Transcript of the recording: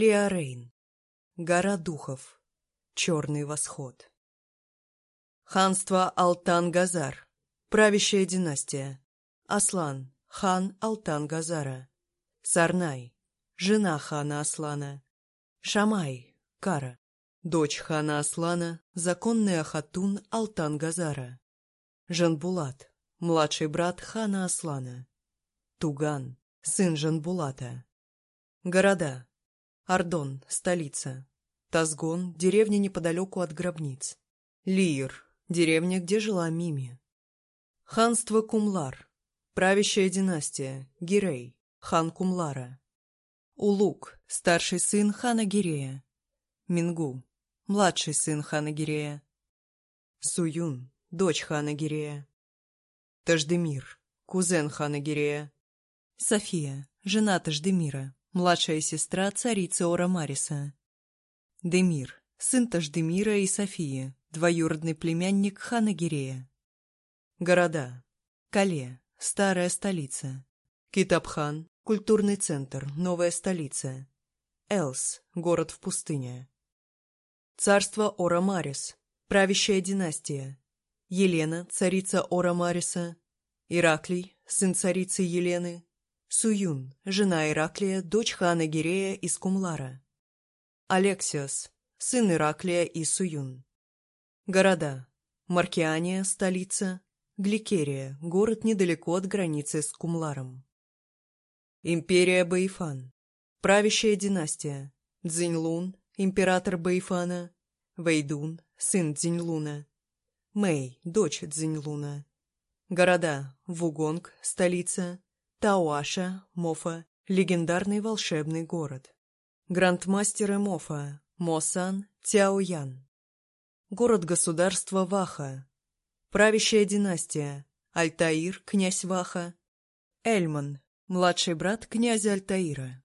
Лиарейн. Гора духов. Черный восход. Ханство Алтан-Газар. Правящая династия. Аслан. Хан Алтан-Газара. Сарнай. Жена хана Аслана. Шамай. Кара. Дочь хана Аслана, законный хатун Алтан-Газара. Жанбулат. Младший брат хана Аслана. Туган. Сын Жанбулата. Города. Ардон, столица. Тазгон, деревня неподалеку от гробниц. Лиир, деревня, где жила Мими. Ханство Кумлар. Правящая династия. Гирей, хан Кумлара. Улук, старший сын хана Гирея. Мингу, младший сын хана Гирея. Суюн, дочь хана Гирея. Таждемир, кузен хана Гирея. София, жена Таждемира младшая сестра царицы Ора Мариса. Демир, сын Таждемира и Софии, двоюродный племянник хана Гирея. Города. Кале, старая столица. Китабхан, культурный центр, новая столица. Элс, город в пустыне. Царство Ора Марис, правящая династия. Елена, царица Ора Мариса. Ираклий, сын царицы Елены. Суюн, жена Ираклия, дочь хана Гирея из Кумлара. Алексиос, сын Ираклия и Суюн. Города. Маркиания, столица. Гликерия, город недалеко от границы с Кумларом. Империя Баифан. Правящая династия. Цзиньлун, император Баифана. Вэйдун, сын Цзиньлуна. Мэй, дочь Цзиньлуна. Города. Вугонг, столица. Тауаша, Мофа, легендарный волшебный город. Грандмастеры Мофа, Мосан, Тяоян. Город-государство Ваха. Правящая династия. Альтаир, князь Ваха. Эльман, младший брат князя Альтаира.